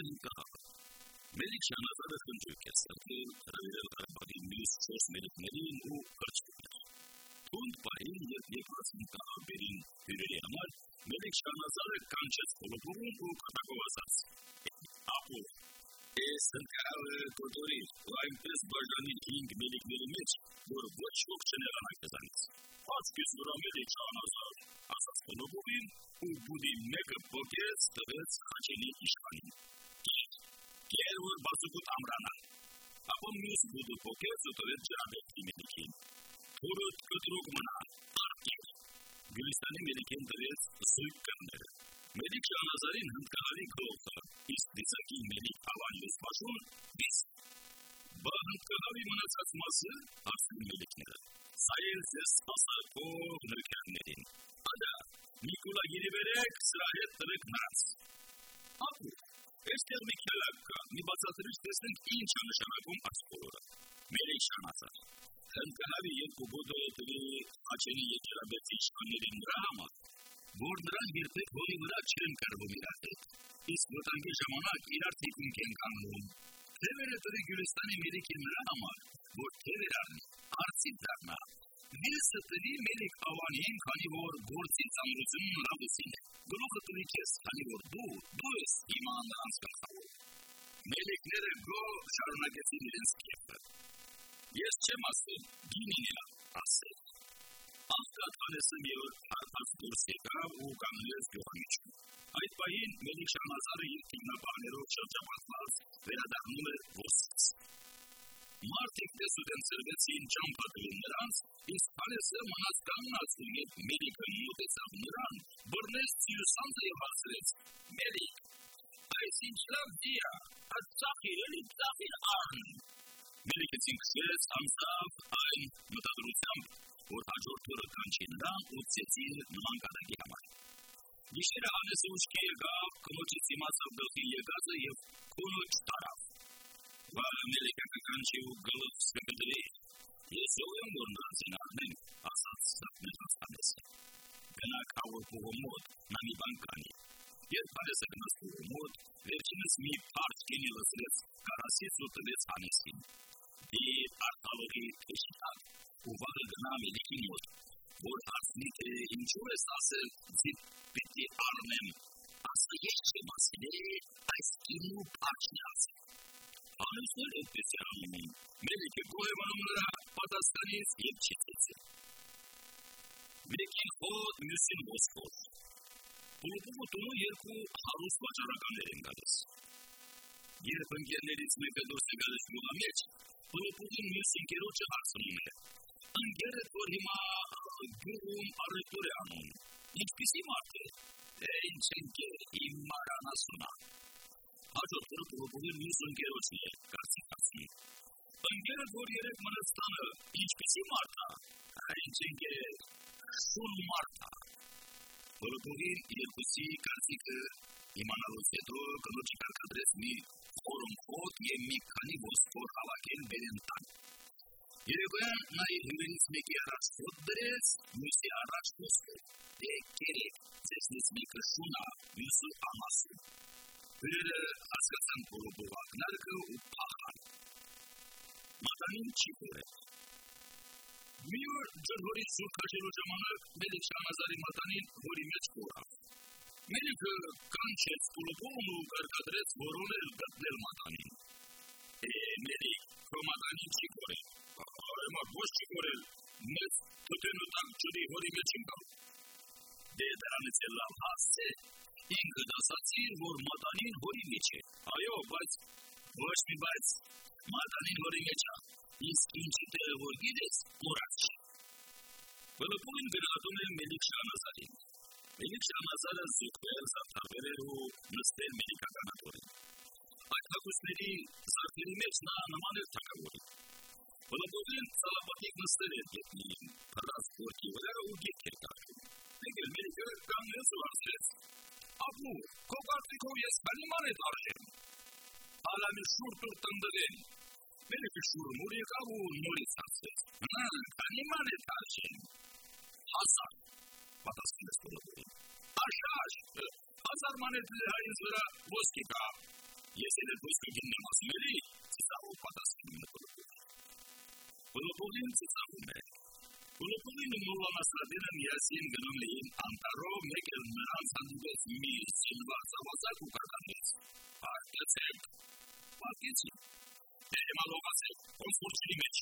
է հնկահավը։ Մելիք Շանազարը խնջույք է ստեղծել հրավիրել Ղարաբաղի մյուս չորս մելիքներին ու կրճտներ։ Թունդ պահին, երբ երկրացին տաղաբերին հյուրերի համար, Մելիք Շանազարը կանչեց խոլոպորուն ու կտակով ասաց. «Ապուր, ես հնկահավը կոտորիր ու այնպես բաժանի հինգ մելիքների մեջ, որ ոչ ոք չներանա կզանից։ Աչքիս վրա Մելիք Շանազար, ասաց խոլոպորին ու բուդի մեկը պոկեց տվեց խաչելի իշխանին։ Kierul Bazukut Amranan. Acum nu scutul pochețul tărăgea vechime de chin. Turut cât rog mâna, archit. Gülistan'ın melikenderes zıkkındır. Melik Şahnazar'ın hıntkari kılokta, istizaki melik avan yüzbaşın biz. Bağın kılavi mına çatması asıl melikleri. Sayın ses asa kov nökenlerin. Ada, Mikula giriverek sırayet tırık naz. Akut, վերեք, սրա հետ տվեք նրանց։ Ապու, այստեղ մի քելակ կա, մի բացատրիչ տեսնենք ինչ է նշանակում այս բոլորը։ Մելիք Շանազար։ Հնդկահարի երկու բոդը տվի աչերի եկերաբեցի իշխաններին նրա համար, որ նրանք երբեք հորի վրա չեն կրվում իրար հետ, իսկ վտանգի ժամանակ իրար թիկունք են կանգնում։ Թևերը տվի Գյուլիստանի մելիքի նրա համար, որ թևեր առնի, արծիվ դառնա։ Վիլսը տվի մելիք ավանին, քանի որ գործի ծանրությունն նրա վուսին է։ Գլուխը տվի քեզ, քանի որ դու, դու ես հիմա նրանց գլխավոր։ Մելիքները գո շարունակեցին իրենց կերպը։ Ես չեմ ասել, գինին էլ ասել։ Աղկատվանեսը մի օր հարբած դուրս եկավ ու կանգնեց գյուղամիջում։ Այդ պահին Մելիք Շահնազարը իր թիմնաբաներով շրջապատված վերադառնում էր ոսից։ Մարդիկ տեսուդեն ծրվեցին ճամփատում նրանց, իսկ Փալեսը մնաց կանգնած ու երբ Մելիքը մոտեցավ նրան, բռնեց ծիրուսանձը եւ հարցրեց. «Մելիք, այս ինչ լավ դի է, այդ ծախիր էլի ծախիր առն»։ Մելիքեցին քշեց անցավ այն մտադրությամբ, որ հաջորդ օրը կանչի նրան ու ծեցի նման կատակի համար։ Գիշերը Հանեսը ուշքի եկավ, կնոջից իմացավ գլխի եկածը եւ կնոջ տարավ։ Վաղը Մելիքը կկանչի ու գլխ սկգդրի։ Ես ով եմ, որ նրանցին առնեմ, ասաց սակնելով Հանեսը։ Գնա կավոր փողը մոտ, նա մի բան կանի։ Երբ Հանեսը գնաց փողը մոտ, վերջինս մի պարտ կինի լսրեց կարասից ու տվեց Հանեսին։ Դի արտավողի թեշի տակ, ու վաղը գնա Մելիքի մոտ, որ ասնի թե ինչու ես ասել ձիտ պիտի առնեմ, ասա ես չեմ ասել, այս կինու պաչն ասել։ Անուսներ այդպես է անում են, Մելիքը գոհևանում նրա պատասխանից և չի ծեցել։ Մեկին հոտ, մյուսին ոսկոր։ Պոլոպովը տունու երկու հարուստ վաճարականներ են գալիս։ Երբ ընկերներից մեկը դուրս է գալիս գյուղա մեջ, Պոլոպովին մյուս ընկերոջը հարցնում է. ընկերդ, որ հիմա գյուղում առևտուր է անում, ինչպիսի մարդ է։ Է, ինչ ընկեր, իմ մարան ասում է։ Հաջորդ օրը Պոլոպովի մյուս ընկերոջն է կարծիք ասում։ Ընկերդ, որ երեք մնաց տանը, ինչպիսի մարդ է։ Ինչ ընկեր, շուն մարդ է։ Պոլոպովին երկուսի կարծիքը իմանալուց հետո կնոջի կարկադրեց մի խորոմփոտ եւ մի քանի ոսկոր հավաքել բերեն տան։ Երևան նա իր հյուրերից մեկի առաջ հոտ դրեց, մյուսի առաջ ոսկոր։ Դե կերեք, ձեզնից մեկը շունա, մյուսը ամասը։ Հյուրերը հասկացան Պոլոպով ակնարկը ու փախան։ Մատանին չի կորել։ Մի օր ջրհորից սուր քաշելու ժամանակ Մելիք Շահնազարի մատանին հորի մեջ կորավ։ Մելիքը կանչեց Պոլոպովն ու կարկադրեց որոնել գտնել մատանին։ Է, Մելիք, քո մատանին չի կորել Ուրեմն ոչ չի կորել, մեծ թութենու տակ ջրի հորի մեջ ընկավ։ Դե դրանից էլ լավ հասց է, ինքդ ասացիր, որ մատանին հորի մեջ է։ Այո, բայց ոչ մի բայց մատանին հորի մեջ է։ Իսկ ինչի տեղը որ գիտես, մոռաց չի։ Վլոպույն գնահատում է Մելիք Շահնազարին։ Մելիք Շահնազարը զուգվել, զարդարվել էր ու նստել Մելիքականատորին։ Այդ հագուստների զարդերի մեջ նա նման էր թակավորին։ Բնականին սալապատիկ նստել էր գետնին, փռած գործի վրա ու գետքեր տակում։ Եկել մեկը կանգնեց ու ասեց. «Ապու, քո կարծիքով ես բանիման է դարժեմ»։ Ալամի շուր տուր տնდվեն։ Մեկը շուրը մոր եկավ ու նորից ասեց. «Հա, բանիման է դարժեմ»։ Հասար, պատասխանեց Բնականին։ Աշաշ, հազար մանետ լեհայից վրա ոսկի կա։ Ես երբ ուստուգին եմ ասում էլի, ծիծաղով պատասխանում է Պոլոպովին։ Պոլոպովին ծիծաղում է, Կոլոպովին ու Մոլանասրադինը միասին գնում էին անտարով, մեկ էլ նրանց հանդիպեց մի սիլված ավազակ ու կականեց. «Արկեցեք»։ Պատկեցին։ «Դե հիմա լողացեք, կոնսպորտի մեջ»։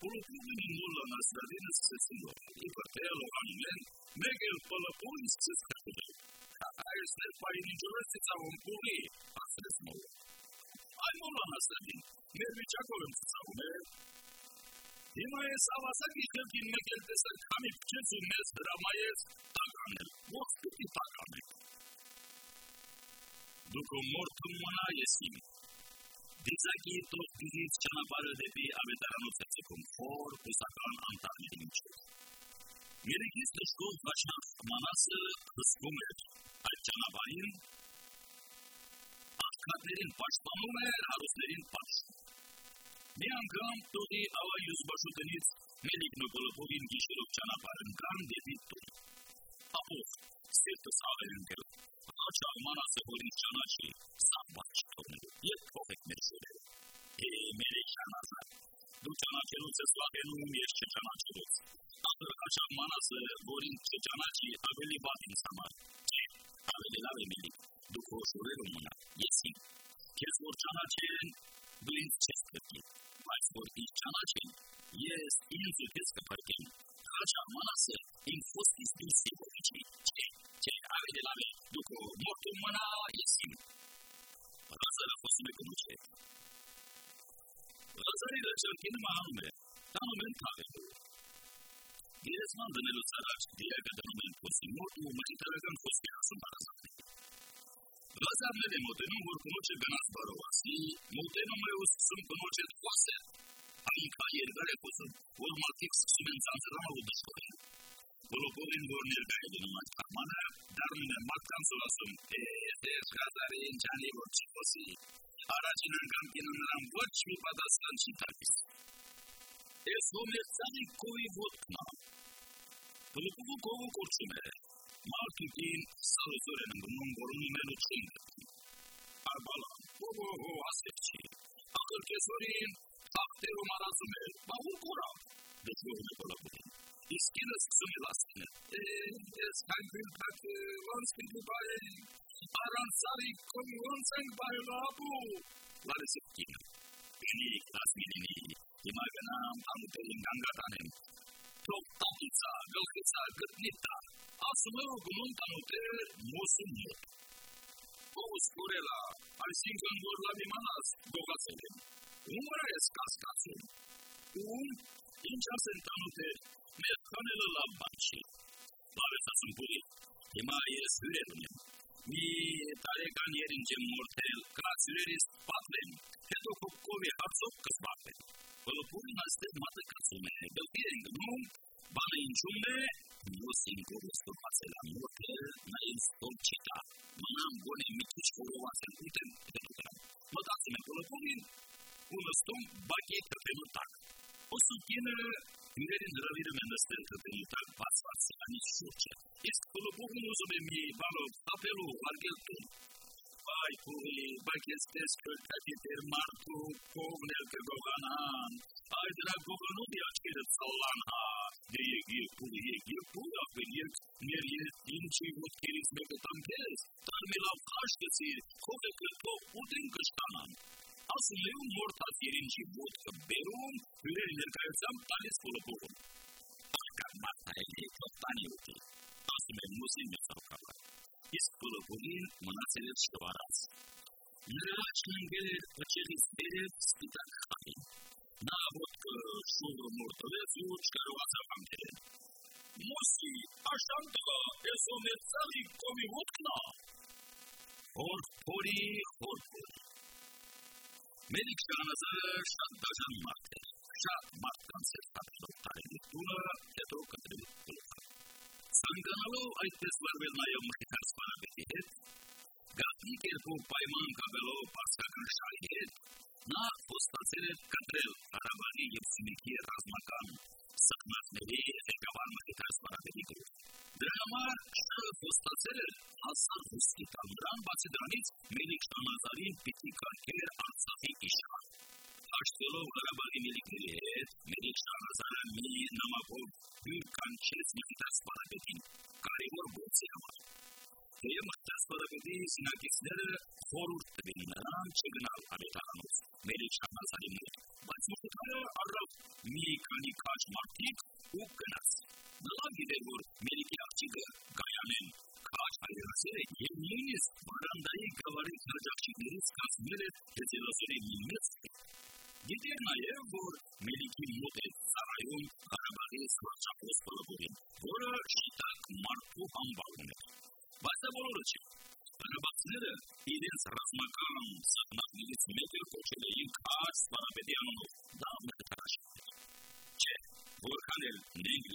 Կոլոպովին ու Մոլանասրադինը սկսեցին լողալ, իբր թե լողանում են, մեկ էլ Պոլոպովին սկսեց խրտվել։ «Այս դեր պային ինչով ես ծիծաղում, կուղի», ասեց Հիմա ես ավազակի խելքին մեկ էլ տեսար քամի փչեց ու մեզ հրամայեց տականել, ոնց պիտի տականեք։ Դուք մորթում մնա ես իմ։ Դիզակի տոկիզից ճանապարհը դեպի ավետարանոց է ցկում խոր հուսական անտառների միջով։ Երեքից դժգոհ վաճառ Մանասը հսկում էր այդ ճանապարհին, աղքատներին պաշտպանում էր, հարուստներին պաշտպանում։ Մի անգամ տուղի ավայ յուզբաշուտնից Մելիք Նոկոլոպովին գիշերով ճանապարհ ընկան դեպի տուն։ Ապով, սերտս ավել ընկել, աչա մանասը որ ինձ ճանաչի, սա բաչ թողնելու, ետ փոխեք մեր շորերը։ Է, Մելիք Շանազար, դու ճանաչելուց ես վախենում, ես չճանաչելուց։ Ախր աչա մանասը որ ինձ չճանաչի, ավելի վատ Ռազարի վերջարկինը մահանում է, տանում են թաղելու։ Գերեզման դնելուց առաջ դիակը դնում են խոսի մոտ ու մխիթարական խոսքի ասում հարազատներին։ Լազարներ է մոտենում, որ կնոջը գնաց բարով ասի, մոտենում է ու սկսում կնոջ հետ խոսել։ Այնքան երկար է խոսում, որ մարդիկ սկսում են ծանծրանալ ու դժգոհել։ Գոլոպովին, որ ներկա է դնում այդ կաղմանը, դառնում է մարդկանց ու ասում. «Է, դες Ղազարի ինչ անի, որ չի խոսի»։ Առաջին անգամ կինը նրան ոչ մի պատասխան չի տալիս։ Ես հոմերցանի կովի ոտքնա։ Գոլոպովը կովը կորչում է, Marketing sălătoare în numărul numelul 5. Arbala, bobo ho asepci. Akıl kesorin, takteru marazume, bavul kora. Deci nu ne colabori. Iskina riskeres zu belasten. Es kann viel Platte, uns bin vorbei. Aransari, komm uns ein bei Labu. War es auf Kino. Wenig, das Minini. Immer genahm, Amte in Gangatanen. Doch Tapiza, Gelchitza, Gernita. Asumeu, Gumuntamute, Musumu. Богу створила, а всім конвор лаві манас Бога сидим. Умре сказка цим. Ум ինչ ասեն տանուտեր, մեր քանելը լավ բան չի։ Լավ ես ասում բուրի, հիմա ես հյուրեր ունեմ։ Մի տարեկան երինչ եմ մորթել, կրած հյուրերից պատվեմ, հետո կովի հարցով կսպատվեմ։ Բոլոպուրին այստեղ մատը կացում է, գլխի են գնում, բանը ինչում է, Յոսին գորստոպացել ամոթը նայից տոչիկա, մանամ գոնե մի քիչ խորովածել ուտեմ դրության։ Մտածում եմ Պոլոպովին ու նստում բակի թփելու տակ։ posudbine Tinerii zdrowi do następne byli tak pasła sami szucie. Jest koło Bogu rozumiem jej balo apelu angielskim. Baj kuri, baj jesteś kakiter martu, kognel kagoganan. Aj dragowa nubia kiedy sallanha. De jegir kuri, jegir kuri, aby jek mier jest inczy wód kieris mego tam jest. Tam mi lau kaszkesi, kowe kylko udyn kasztanan. Asılıyım mortal yerinci vodka berum, ürünler kayıtsam talis kolu borum. Arka matna elde çoktan yoktu. Asılıyım musim bir savkala. Из кolu borin mına sebep şu aras. Нырачным гелер очери стерев спитак хай. На водка шура мортовец и учкарваза вам делен. Моси, ашантала, эсомецали коми водкна. Хор пори, хор пори. Փորի, հոր փորի։ Մելիք Շանազը շատ դաժան մարդ էր, շատ մարդկանց էր պատրող տարելի տունը, հետո կտրել տունը։ Ցանկանալով այդպես վարվել նաև մխիթար սպանագետի հետ, գաղտնի կերպով պայման կավելով պարսկական շահի հետ, նա խոստացել էր կտրել Հարավանի և Սյունիքի ռազմական սխմատների ղեկավար մխիթար սպանագետի գրով։ Դրա համար շահը ստացել էր հասար հոսքի տալ նրան, բացի դրանից Մելիք Շանազարին պիտի կարգեր Արցախի իշխան։ Հաշտվելով Ղարաբաղի միլիկների հետ, Մելիք Շանազարը մի նամակով հյուր կանչեց Մխիթար Սպարապետին կարևոր գործի համար։ Թեև Մխիթար Սպարապետի սինակիցները խորհուրդ տվին նրան չգնալ Արետարանով Մելիք Շանազարի մոտ, բայց Մխիթարը առավ մի քանի քաչ մարդիկ ու գնաց։ Նա գիտեր, որ Մելիքի աղջիկը Գայանեն քաչ հայրացել է եւ նույնիսկ Վարանդայի գավառի քաջակցիներից կազմել է հետևասերի մի մեծ Գիտեր նաև, որ Մելիքի մոտ է ծառայում Ղարաբաղի սպորտապոս բոլորին, որը շիտակ մարդու համբարում է։ Բայց դա բոլորը չի։ Ղարաբաղցիները իրենց ռազմական սահմաններից մեկը կոչել էին քաչ Սպարապետի անունով։ Դա մտարաշ չէ։ Որքան էլ նենք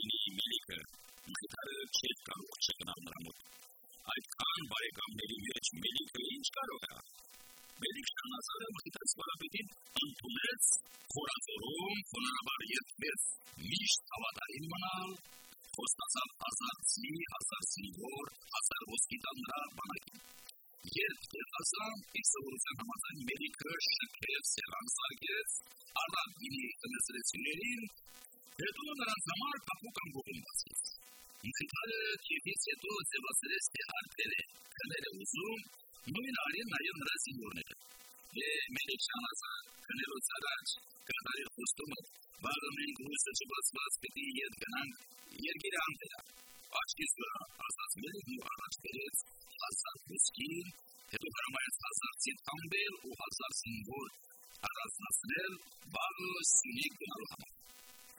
խոստացավ հազար ծի, հազար սինգոր, հազար ոսկի տալ նրա բանակին։ Երբ տեղասան, իր սովորության համաձայն Մելիքը շքեց, սեղան սարգեց, առավ գինի տնեսրեցիներին, հետո նրանց համար կապուկ ամբողում բացեց։ Մխիթարը քիվից հետո ձևասրեց, թե հարբեր է, քներ է ուզում, նույն արին նաև նրա սինյորները։ Մելիք Շանազը քնելուց առաջ կատարի խոստումը, բաղը մենք հույսը չբացված պիտի ետ գնանք երկիրը անտերա։ Աչքիս վրա Մելիքն ու առաջ բերեց հազար ոսկին, հետո հրամայեց հազար ծիտ ամբել ու հազար սինգոր առանձնացնել բաղը սյունիկ գնալու համար։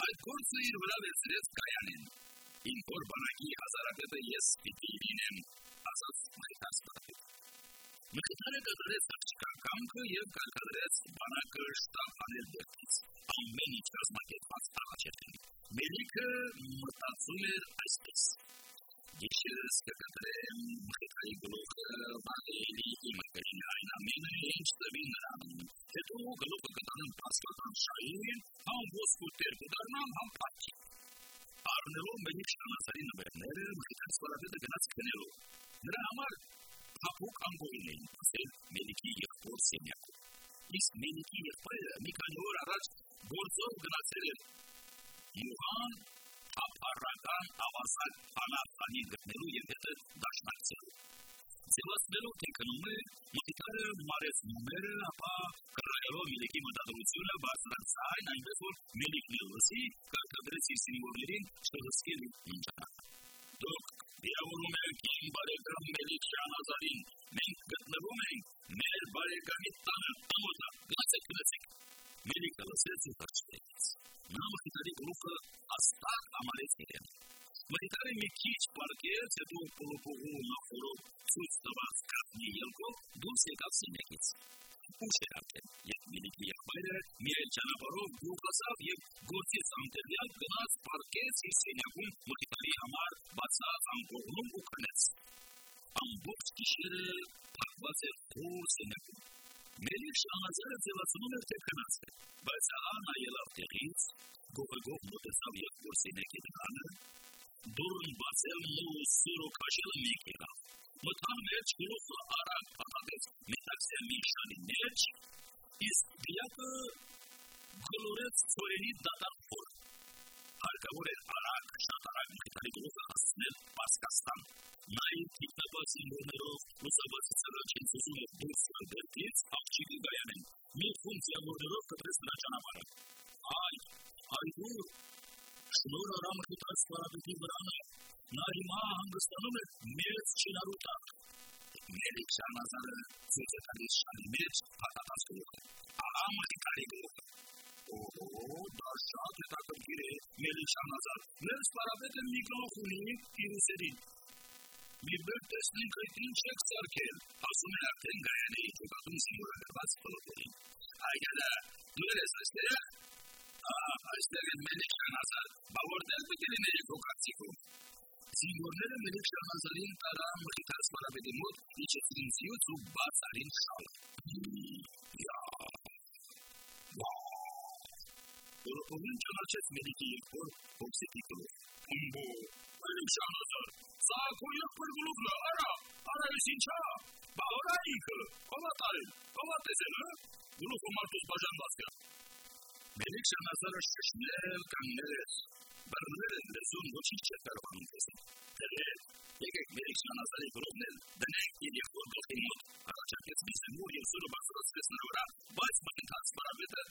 Այդ գործը իր վրա վերցրեց Կայանին։ Իմ որ բանակի հազարապետը ես պիտի լինեմ, ասաց Militare călăresc Așca Camcă, el ca călăresc Banacăș Ștafanel Bătis. Am menit ca smachet fața la cercări. Melică mătațume Aistis. Deci, că către mătăi glucă, vaneli, imăcărină, aina mine, ești să vină la Te tu, glucă, că dar în pască, am șaie, am fost puternic, dar n-am am pachi. Menit și la sărină, bernere, mătăi să la vedă, că n-ați հապուկ ամբողին էին ասել Մելիքի եղբոր սենյակում։ Իսկ Մելիքի եղբայրը մի քանի օր առաջ գործով գնացել էր Յուղան հապարական ավասակ անախանի գտնելու և հետը դաշնակցելու։ Ձևացնելով թե կնում է, մտիկարը մարեց նումերը, ապա կռայելով Մելիքի մտադրությունը բարձրացայն այնպես, որ Մելիքն էլ լսի, կարգադրեց իր սինվորներին չհսկել ինչանակ։ Դուք Վիրավորում եք իմ բարեկամ Մելիքյան Ազարին։ Մենք գտնվում ենք մեր բարեկամի տանը, ամոթա, գնացեք, գնացեք։ Մելիքը լսեց ու թրջվեց։ Նա մխիթարի գլուխը հաստատ համարեց իրեն։ Մխիթարը մի քիչ պարկեց, հետո պոլոպողու նախորով ցույց տված կաթնի ելքով դուրս եկավ սենյակից ուշ էր արդեն, երբ Մելիքի եղբայրը միայն ճանապարհով գյուղ հասավ եւ գործից անտերյալ գնաց պարկեց իր սենյակում մխիթարի համար բացած անկողնում ու քնեց։ Ամբողջ գիշերը փակված էր խոր սենյակում։ Մելիք Շահազարը ձևացնում էր, թե քնած է, բայց ահա նայելով տեղից, գողեգող մոտեցավ եղբոր սենյակի դռանը, դուրն բացելն ու սուրը քաշելը մեկ եղավ մտան մեջ գլուխը արագ պատատեց մետաքսյալի շանի մեջ, իսկ դիակը գլորեց ծորենի դատան խոր։ Հարկավոր էր արագ, շատ արագ մխիթարի գլուխը հասցնել Պասկաստան։ Նա իր թիկնապած իմորներով լուսաբացից առաջին սուսում էր դուրս դերտից աղջիկի գայանեն։ Մի խումբ զյամորներով կտրեց նրա ճանապարհը։ Այ, այդուր, շնոր արամը խիտրած պարապետի վրանը նա հիմա հանգստանում է մեծ չինարու տակ։ Մելիք Շանազարը ցույց է տալիս շանի մեջ հատատած գլուխը։ Ահա մխիթարի գլուխը։ Օհո, դա շատ հետաքրքիր է, Մելիք Շանազար։ Մեր սպարապետը մի գլուխ ունի իր ուսերին։ Մի բեր տեսնենք այդ ինչ եք սարքել, ասում է արդեն գայանեի ճոկատում սիմորը գրված պլոտերին։ Այգալա, դու ես այստեղ։ Ահա, այստեղ է Մելիք Շանազար, Najlepša Mazarinka Rambrika smo navedli mod, in če si z jutru bazarin šal. Ja. Ovinčana čez veliki izbor obsetitelov. Bo. Najlepša Mazar, za kojo prvolubna ara, ara je sinča, pa ara ik, kovataj, kovate se, ne? Bunu formatus bajan basya. Melekşe Nazar'a şu շանազարը շշնել կանգնեց, բռնել լեզուն ոչինչ չէր կարողանում տեսնել։ Դրել, եկեք Մելիք շանազարի գլուխն էլ դնենք իր երկոր գլխի մոտ, առաջարկեց մի սեմուր և սուրը բարձրացրեց նրա վրա, բայց մնքած պարավետը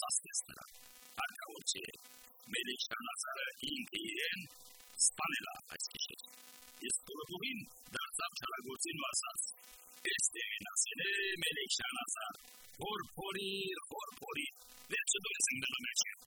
սասնեց նրան հարկավոր չէ։ Մեր իշխանացարը ինքը իրեն սպանել է այս գիշեր։ Իսկ Գորոբովին դարձավ չարագործին ու ասաց. «Էս տեղին